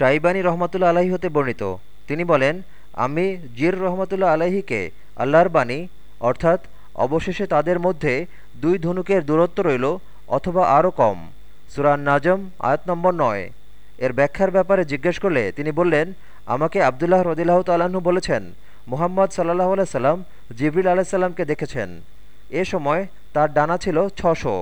শাইবানী রহমতুল্লা আলাহি হতে বর্ণিত। তিনি বলেন, আমি জির রহমতুল্লা আলাহিকে আল্লাহর বাণী, অর্থাৎ অবশেষে তাদের মধ্যে দুই ধনুকের দূরত্ব রইল অথবা আরও কম। সুরান নাজম আয়াত নম্বর নয়। এর ব্যাখ্যার ব্যাপারে জিজ্ঞেস করলে তিনি বললেন, আমাকে আবদুল্লাহ রদিল্লাহ তালাহু বলেছেন, মোহাম্মদ সাল্লাহ আলাইসাল্লাম জিবরিল আলাইসাল্লামকে দেখেছেন। এ সময় তার ডানা ছিল ছশো।